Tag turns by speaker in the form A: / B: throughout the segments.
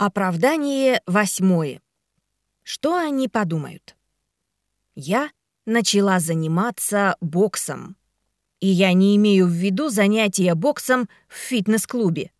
A: Оправдание восьмое. Что они подумают? Я начала заниматься боксом. И я не имею в виду занятия боксом в фитнес-клубе.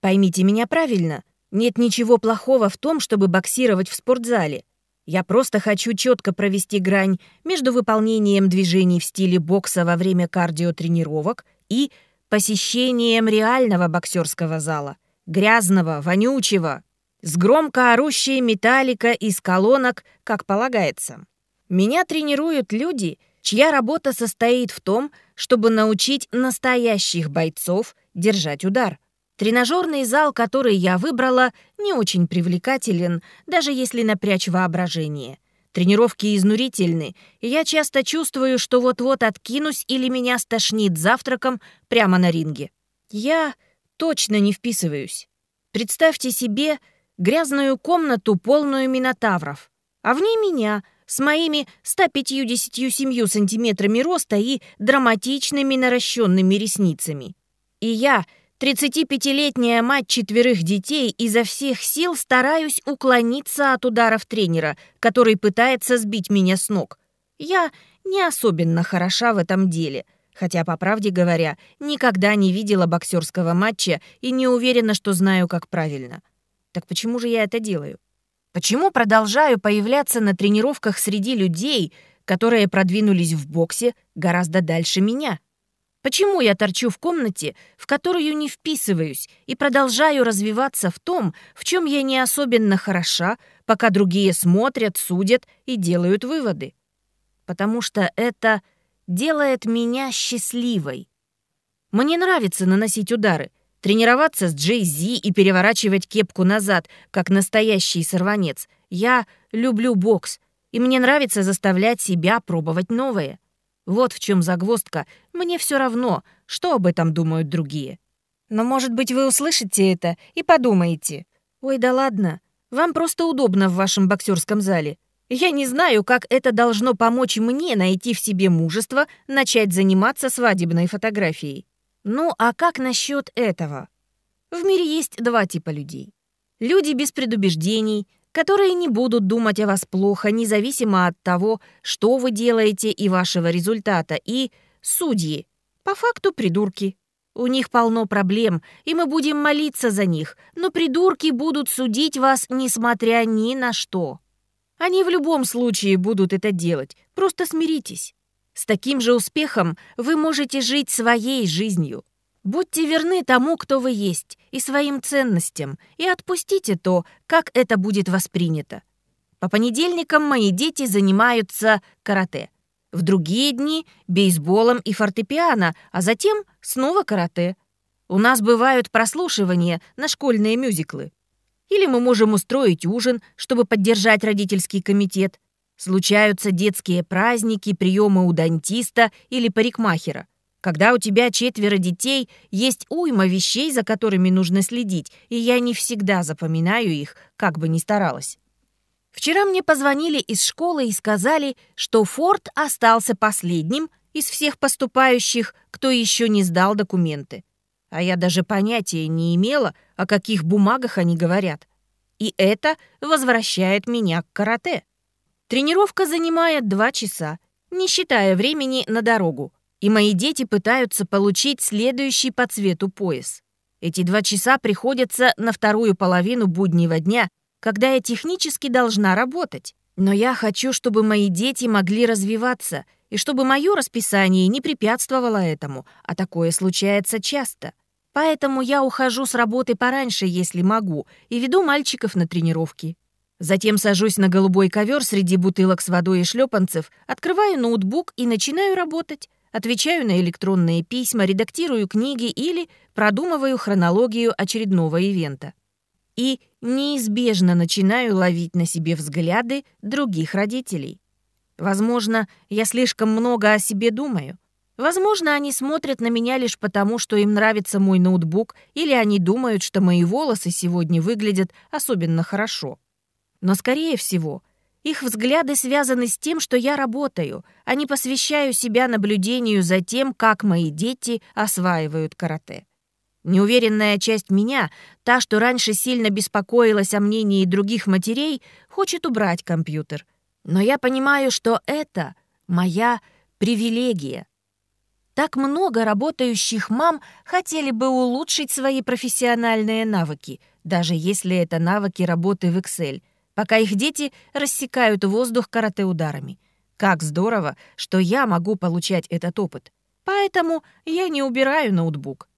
A: Поймите меня правильно, нет ничего плохого в том, чтобы боксировать в спортзале. Я просто хочу четко провести грань между выполнением движений в стиле бокса во время кардиотренировок и посещением реального боксерского зала. Грязного, вонючего, с громко орущей металлика из колонок, как полагается. Меня тренируют люди, чья работа состоит в том, чтобы научить настоящих бойцов держать удар. Тренажерный зал, который я выбрала, не очень привлекателен, даже если напрячь воображение. Тренировки изнурительны, и я часто чувствую, что вот-вот откинусь или меня стошнит завтраком прямо на ринге. Я точно не вписываюсь. Представьте себе, грязную комнату, полную минотавров, а в ней меня с моими 157 сантиметрами роста и драматичными наращенными ресницами. И я, 35-летняя мать четверых детей, изо всех сил стараюсь уклониться от ударов тренера, который пытается сбить меня с ног. Я не особенно хороша в этом деле — Хотя, по правде говоря, никогда не видела боксерского матча и не уверена, что знаю, как правильно. Так почему же я это делаю? Почему продолжаю появляться на тренировках среди людей, которые продвинулись в боксе гораздо дальше меня? Почему я торчу в комнате, в которую не вписываюсь, и продолжаю развиваться в том, в чем я не особенно хороша, пока другие смотрят, судят и делают выводы? Потому что это делает меня счастливой. Мне нравится наносить удары, Тренироваться с Джей Зи и переворачивать кепку назад, как настоящий сорванец. Я люблю бокс, и мне нравится заставлять себя пробовать новое. Вот в чем загвоздка. Мне все равно, что об этом думают другие. Но, может быть, вы услышите это и подумаете. Ой, да ладно, вам просто удобно в вашем боксерском зале. Я не знаю, как это должно помочь мне найти в себе мужество начать заниматься свадебной фотографией. Ну, а как насчет этого? В мире есть два типа людей. Люди без предубеждений, которые не будут думать о вас плохо, независимо от того, что вы делаете и вашего результата, и судьи, по факту придурки. У них полно проблем, и мы будем молиться за них, но придурки будут судить вас, несмотря ни на что. Они в любом случае будут это делать, просто смиритесь. С таким же успехом вы можете жить своей жизнью. Будьте верны тому, кто вы есть, и своим ценностям, и отпустите то, как это будет воспринято. По понедельникам мои дети занимаются карате. В другие дни — бейсболом и фортепиано, а затем снова карате. У нас бывают прослушивания на школьные мюзиклы. Или мы можем устроить ужин, чтобы поддержать родительский комитет. Случаются детские праздники, приемы у дантиста или парикмахера. Когда у тебя четверо детей, есть уйма вещей, за которыми нужно следить, и я не всегда запоминаю их, как бы ни старалась. Вчера мне позвонили из школы и сказали, что Форд остался последним из всех поступающих, кто еще не сдал документы. А я даже понятия не имела, о каких бумагах они говорят. И это возвращает меня к карате. Тренировка занимает два часа, не считая времени на дорогу, и мои дети пытаются получить следующий по цвету пояс. Эти два часа приходятся на вторую половину буднего дня, когда я технически должна работать. Но я хочу, чтобы мои дети могли развиваться, и чтобы мое расписание не препятствовало этому, а такое случается часто. Поэтому я ухожу с работы пораньше, если могу, и веду мальчиков на тренировки. Затем сажусь на голубой ковер среди бутылок с водой и шлепанцев, открываю ноутбук и начинаю работать. Отвечаю на электронные письма, редактирую книги или продумываю хронологию очередного ивента. И неизбежно начинаю ловить на себе взгляды других родителей. Возможно, я слишком много о себе думаю. Возможно, они смотрят на меня лишь потому, что им нравится мой ноутбук, или они думают, что мои волосы сегодня выглядят особенно хорошо. Но, скорее всего, их взгляды связаны с тем, что я работаю, а не посвящаю себя наблюдению за тем, как мои дети осваивают карате. Неуверенная часть меня, та, что раньше сильно беспокоилась о мнении других матерей, хочет убрать компьютер. Но я понимаю, что это моя привилегия. Так много работающих мам хотели бы улучшить свои профессиональные навыки, даже если это навыки работы в Excel, пока их дети рассекают воздух карате-ударами. Как здорово, что я могу получать этот опыт. Поэтому я не убираю ноутбук.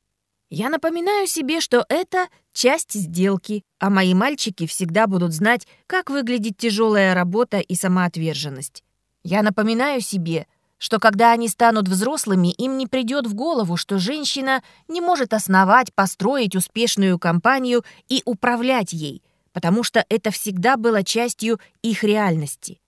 A: Я напоминаю себе, что это часть сделки, а мои мальчики всегда будут знать, как выглядит тяжелая работа и самоотверженность. Я напоминаю себе, что когда они станут взрослыми, им не придет в голову, что женщина не может основать, построить успешную компанию и управлять ей, потому что это всегда было частью их реальности.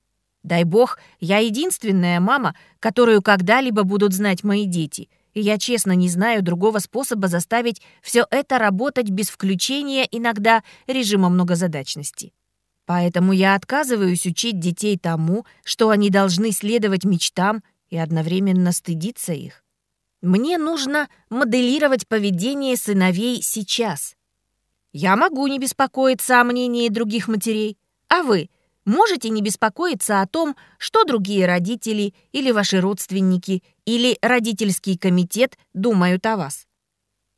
A: Дай бог, я единственная мама, которую когда-либо будут знать мои дети — и я честно не знаю другого способа заставить все это работать без включения иногда режима многозадачности. Поэтому я отказываюсь учить детей тому, что они должны следовать мечтам и одновременно стыдиться их. Мне нужно моделировать поведение сыновей сейчас. Я могу не беспокоиться о мнении других матерей, а вы — Можете не беспокоиться о том, что другие родители или ваши родственники или родительский комитет думают о вас.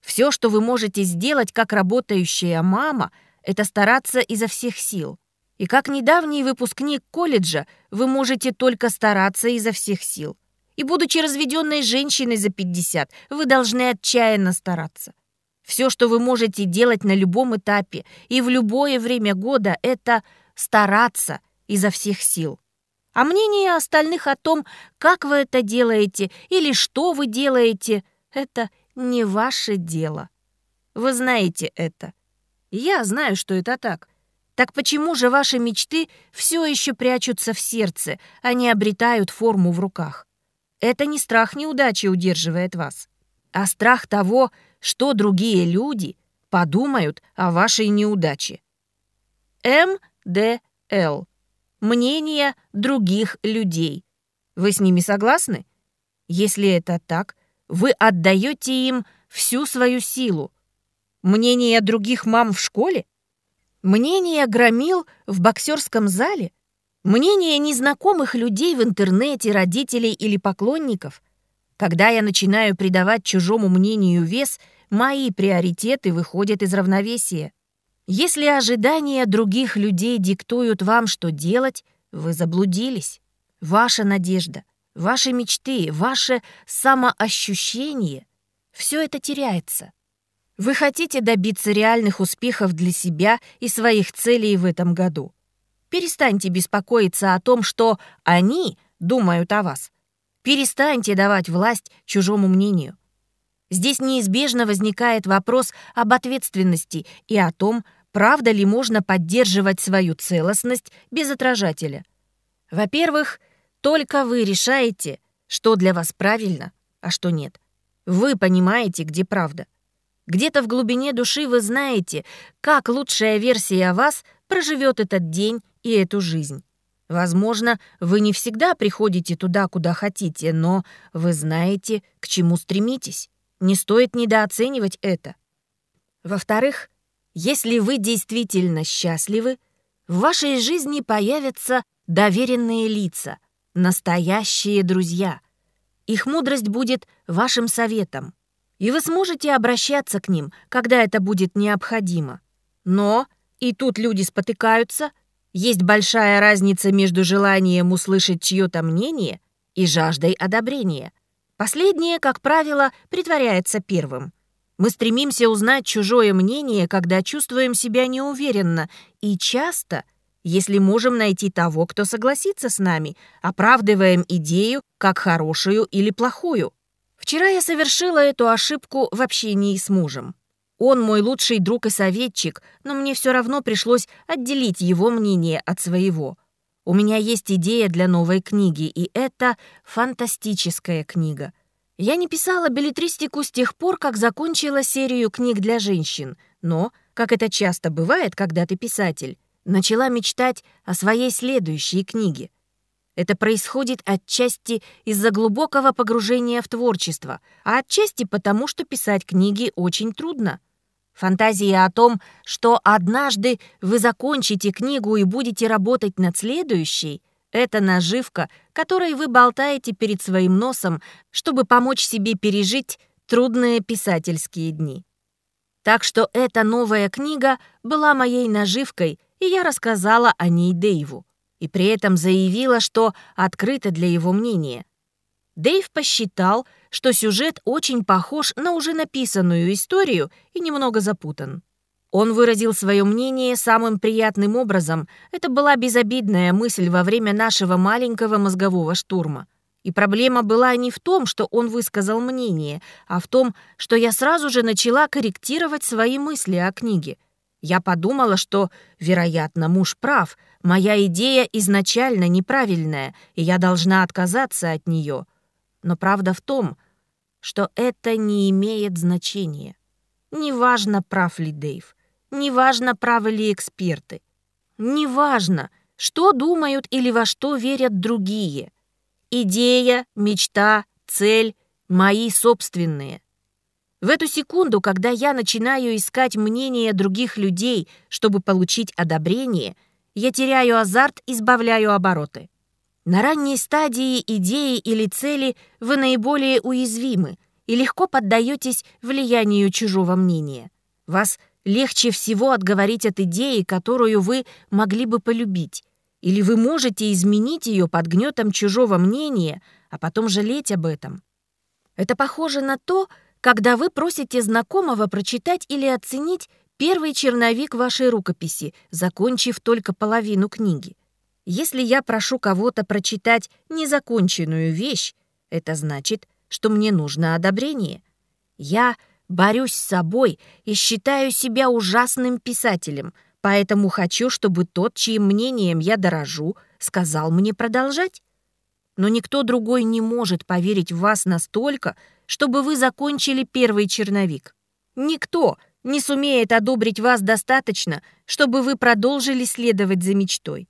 A: Все, что вы можете сделать как работающая мама, это стараться изо всех сил. И как недавний выпускник колледжа, вы можете только стараться изо всех сил. И будучи разведенной женщиной за 50, вы должны отчаянно стараться. Все, что вы можете делать на любом этапе и в любое время года, это стараться изо всех сил. А мнение остальных о том, как вы это делаете или что вы делаете, это не ваше дело. Вы знаете это. Я знаю, что это так. Так почему же ваши мечты все еще прячутся в сердце, а не обретают форму в руках? Это не страх неудачи удерживает вас, а страх того, что другие люди подумают о вашей неудаче. М. Д. Л. Мнение других людей. Вы с ними согласны? Если это так, вы отдаете им всю свою силу. Мнение других мам в школе? Мнение громил в боксерском зале? Мнение незнакомых людей в интернете, родителей или поклонников? Когда я начинаю придавать чужому мнению вес, мои приоритеты выходят из равновесия. Если ожидания других людей диктуют вам, что делать, вы заблудились. Ваша надежда, ваши мечты, ваше самоощущение — все это теряется. Вы хотите добиться реальных успехов для себя и своих целей в этом году. Перестаньте беспокоиться о том, что они думают о вас. Перестаньте давать власть чужому мнению. Здесь неизбежно возникает вопрос об ответственности и о том, правда ли можно поддерживать свою целостность без отражателя. Во-первых, только вы решаете, что для вас правильно, а что нет. Вы понимаете, где правда. Где-то в глубине души вы знаете, как лучшая версия вас проживет этот день и эту жизнь. Возможно, вы не всегда приходите туда, куда хотите, но вы знаете, к чему стремитесь. Не стоит недооценивать это. Во-вторых, если вы действительно счастливы, в вашей жизни появятся доверенные лица, настоящие друзья. Их мудрость будет вашим советом, и вы сможете обращаться к ним, когда это будет необходимо. Но, и тут люди спотыкаются, есть большая разница между желанием услышать чье-то мнение и жаждой одобрения – Последнее, как правило, притворяется первым. Мы стремимся узнать чужое мнение, когда чувствуем себя неуверенно, и часто, если можем найти того, кто согласится с нами, оправдываем идею как хорошую или плохую. Вчера я совершила эту ошибку в общении с мужем. Он мой лучший друг и советчик, но мне все равно пришлось отделить его мнение от своего. У меня есть идея для новой книги, и это фантастическая книга. Я не писала билетристику с тех пор, как закончила серию книг для женщин, но, как это часто бывает, когда ты писатель, начала мечтать о своей следующей книге. Это происходит отчасти из-за глубокого погружения в творчество, а отчасти потому, что писать книги очень трудно. Фантазия о том, что однажды вы закончите книгу и будете работать над следующей, это наживка, которой вы болтаете перед своим носом, чтобы помочь себе пережить трудные писательские дни. Так что эта новая книга была моей наживкой, и я рассказала о ней Дэйву и при этом заявила, что открыта для его мнения. Дэйв посчитал, что сюжет очень похож на уже написанную историю и немного запутан. Он выразил свое мнение самым приятным образом. Это была безобидная мысль во время нашего маленького мозгового штурма. И проблема была не в том, что он высказал мнение, а в том, что я сразу же начала корректировать свои мысли о книге. Я подумала, что, вероятно, муж прав, моя идея изначально неправильная, и я должна отказаться от нее. Но правда в том, что это не имеет значения. Неважно, прав ли Дэйв, неважно, правы ли эксперты, неважно, что думают или во что верят другие. Идея, мечта, цель — мои собственные. В эту секунду, когда я начинаю искать мнение других людей, чтобы получить одобрение, я теряю азарт и сбавляю обороты. На ранней стадии идеи или цели вы наиболее уязвимы и легко поддаетесь влиянию чужого мнения. Вас легче всего отговорить от идеи, которую вы могли бы полюбить. Или вы можете изменить ее под гнетом чужого мнения, а потом жалеть об этом. Это похоже на то, когда вы просите знакомого прочитать или оценить первый черновик вашей рукописи, закончив только половину книги. Если я прошу кого-то прочитать незаконченную вещь, это значит, что мне нужно одобрение. Я борюсь с собой и считаю себя ужасным писателем, поэтому хочу, чтобы тот, чьим мнением я дорожу, сказал мне продолжать. Но никто другой не может поверить в вас настолько, чтобы вы закончили первый черновик. Никто не сумеет одобрить вас достаточно, чтобы вы продолжили следовать за мечтой.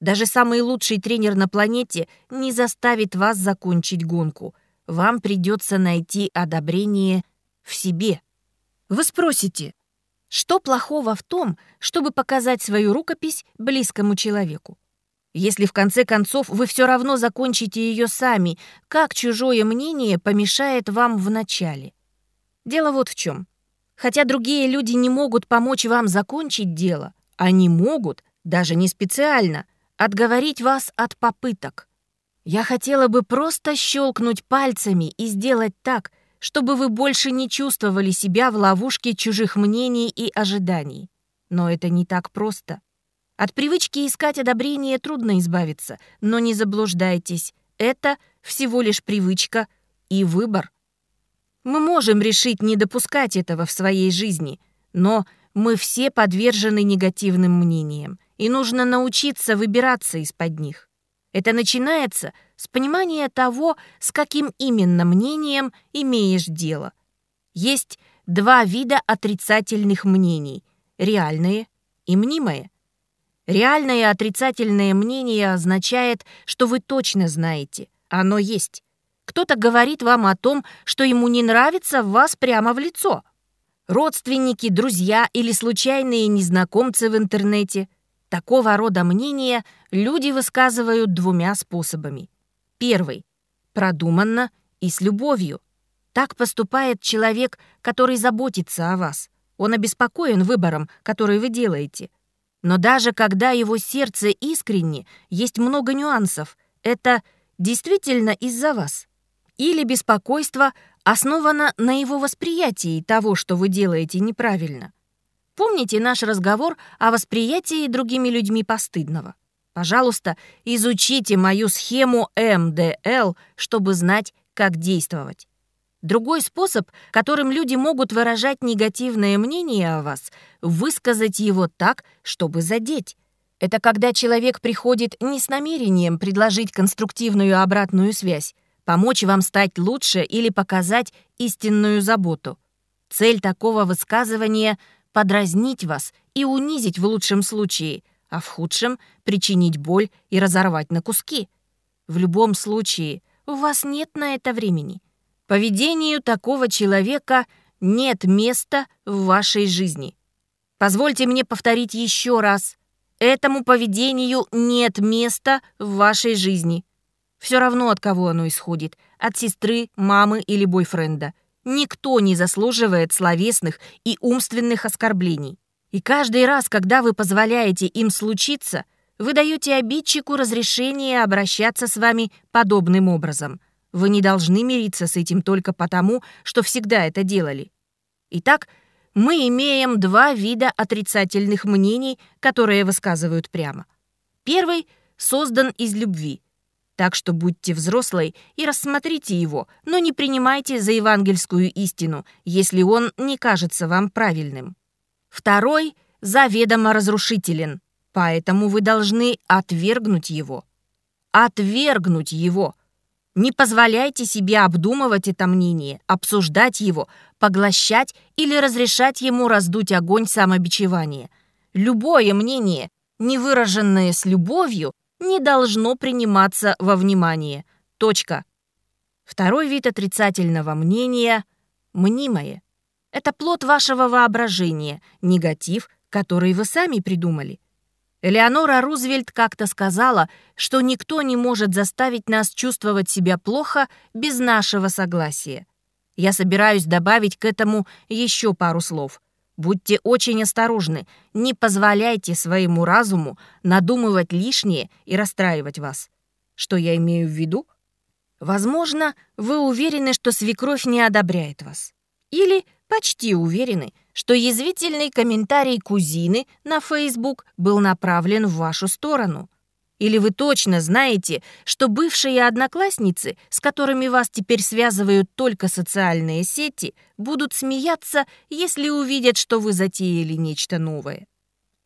A: Даже самый лучший тренер на планете не заставит вас закончить гонку. Вам придется найти одобрение в себе. Вы спросите, что плохого в том, чтобы показать свою рукопись близкому человеку? Если в конце концов вы все равно закончите ее сами, как чужое мнение помешает вам в начале? Дело вот в чем. Хотя другие люди не могут помочь вам закончить дело, они могут, даже не специально, отговорить вас от попыток. Я хотела бы просто щелкнуть пальцами и сделать так, чтобы вы больше не чувствовали себя в ловушке чужих мнений и ожиданий. Но это не так просто. От привычки искать одобрение трудно избавиться, но не заблуждайтесь, это всего лишь привычка и выбор. Мы можем решить не допускать этого в своей жизни, но мы все подвержены негативным мнениям, и нужно научиться выбираться из-под них. Это начинается с понимания того, с каким именно мнением имеешь дело. Есть два вида отрицательных мнений — реальные и мнимые. Реальное отрицательное мнение означает, что вы точно знаете, оно есть. Кто-то говорит вам о том, что ему не нравится вас прямо в лицо. Родственники, друзья или случайные незнакомцы в интернете. Такого рода мнения люди высказывают двумя способами. Первый — продуманно и с любовью. Так поступает человек, который заботится о вас. Он обеспокоен выбором, который вы делаете — но даже когда его сердце искренне, есть много нюансов. Это действительно из-за вас. Или беспокойство основано на его восприятии того, что вы делаете неправильно. Помните наш разговор о восприятии другими людьми постыдного? Пожалуйста, изучите мою схему МДЛ, чтобы знать, как действовать. Другой способ, которым люди могут выражать негативное мнение о вас, высказать его так, чтобы задеть. Это когда человек приходит не с намерением предложить конструктивную обратную связь, помочь вам стать лучше или показать истинную заботу. Цель такого высказывания — подразнить вас и унизить в лучшем случае, а в худшем — причинить боль и разорвать на куски. В любом случае, у вас нет на это времени. Поведению такого человека нет места в вашей жизни. Позвольте мне повторить еще раз. Этому поведению нет места в вашей жизни. Все равно, от кого оно исходит. От сестры, мамы или бойфренда. Никто не заслуживает словесных и умственных оскорблений. И каждый раз, когда вы позволяете им случиться, вы даете обидчику разрешение обращаться с вами подобным образом. Вы не должны мириться с этим только потому, что всегда это делали. Итак, мы имеем два вида отрицательных мнений, которые высказывают прямо. Первый создан из любви. Так что будьте взрослой и рассмотрите его, но не принимайте за евангельскую истину, если он не кажется вам правильным. Второй заведомо разрушителен, поэтому вы должны отвергнуть его. Отвергнуть его – не позволяйте себе обдумывать это мнение, обсуждать его, поглощать или разрешать ему раздуть огонь самобичевания. Любое мнение, не выраженное с любовью, не должно приниматься во внимание. Точка. Второй вид отрицательного мнения – мнимое. Это плод вашего воображения, негатив, который вы сами придумали. Элеонора Рузвельт как-то сказала, что никто не может заставить нас чувствовать себя плохо без нашего согласия. Я собираюсь добавить к этому еще пару слов. Будьте очень осторожны, не позволяйте своему разуму надумывать лишнее и расстраивать вас. Что я имею в виду? Возможно, вы уверены, что свекровь не одобряет вас. Или почти уверены, что язвительный комментарий кузины на Facebook был направлен в вашу сторону. Или вы точно знаете, что бывшие одноклассницы, с которыми вас теперь связывают только социальные сети, будут смеяться, если увидят, что вы затеяли нечто новое?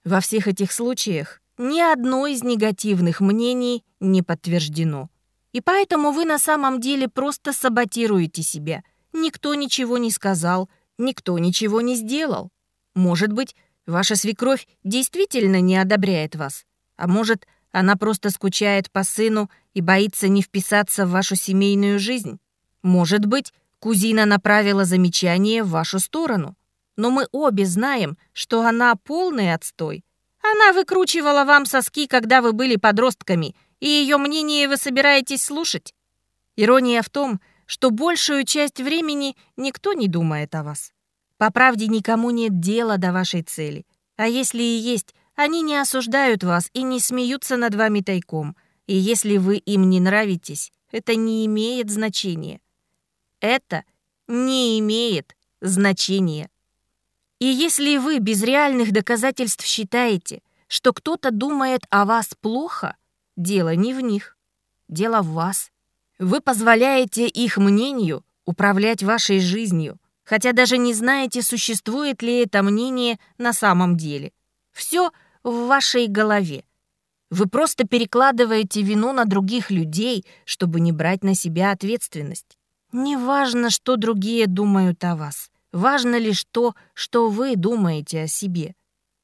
A: Во всех этих случаях ни одно из негативных мнений не подтверждено. И поэтому вы на самом деле просто саботируете себя. Никто ничего не сказал, никто ничего не сделал. Может быть, ваша свекровь действительно не одобряет вас, а может, она просто скучает по сыну и боится не вписаться в вашу семейную жизнь. Может быть, кузина направила замечание в вашу сторону. Но мы обе знаем, что она полный отстой. Она выкручивала вам соски, когда вы были подростками, и ее мнение вы собираетесь слушать. Ирония в том, что большую часть времени никто не думает о вас. По правде, никому нет дела до вашей цели. А если и есть, они не осуждают вас и не смеются над вами тайком. И если вы им не нравитесь, это не имеет значения. Это не имеет значения. И если вы без реальных доказательств считаете, что кто-то думает о вас плохо, дело не в них, дело в вас. Вы позволяете их мнению управлять вашей жизнью, хотя даже не знаете, существует ли это мнение на самом деле. Все в вашей голове. Вы просто перекладываете вину на других людей, чтобы не брать на себя ответственность. Не важно, что другие думают о вас. Важно лишь то, что вы думаете о себе.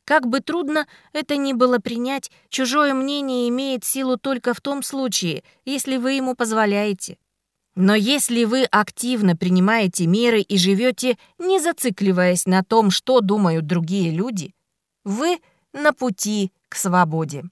A: Как бы трудно это ни было принять, чужое мнение имеет силу только в том случае, если вы ему позволяете. Но если вы активно принимаете меры и живете, не зацикливаясь на том, что думают другие люди, вы на пути к свободе.